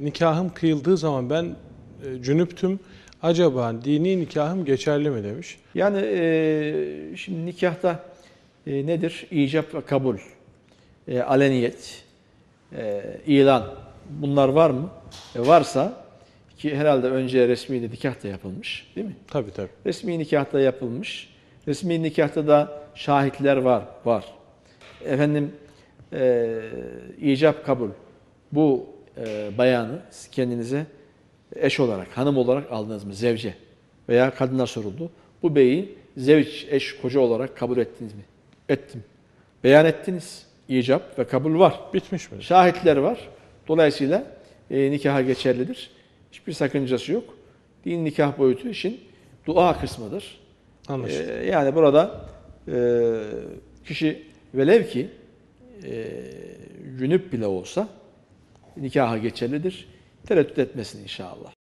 nikahım kıyıldığı zaman ben e, cünüptüm. Acaba dini nikahım geçerli mi demiş. Yani e, şimdi nikahta e, nedir? İcap ve kabul, e, aleniyet, e, ilan bunlar var mı? E, varsa ki herhalde önce resmi nikah da yapılmış değil mi? Tabii tabii. Resmi nikahta yapılmış. Resmi nikahta da şahitler var, var. Efendim e, icap kabul. Bu e, bayanı kendinize eş olarak, hanım olarak aldınız mı? Zevce veya kadına soruldu. Bu beyi zevç, eş, koca olarak kabul ettiniz mi? Ettim. Beyan ettiniz. İcap ve kabul var. Bitmiş mi? Şahitler var. Dolayısıyla e, nikaha geçerlidir. Hiçbir sakıncası yok. Din nikah boyutu işin dua kısmıdır. Anlaşıldı. Ee, yani burada e, kişi velev ki e, cünüp bile olsa nikaha geçerlidir. Tereddüt etmesin inşallah.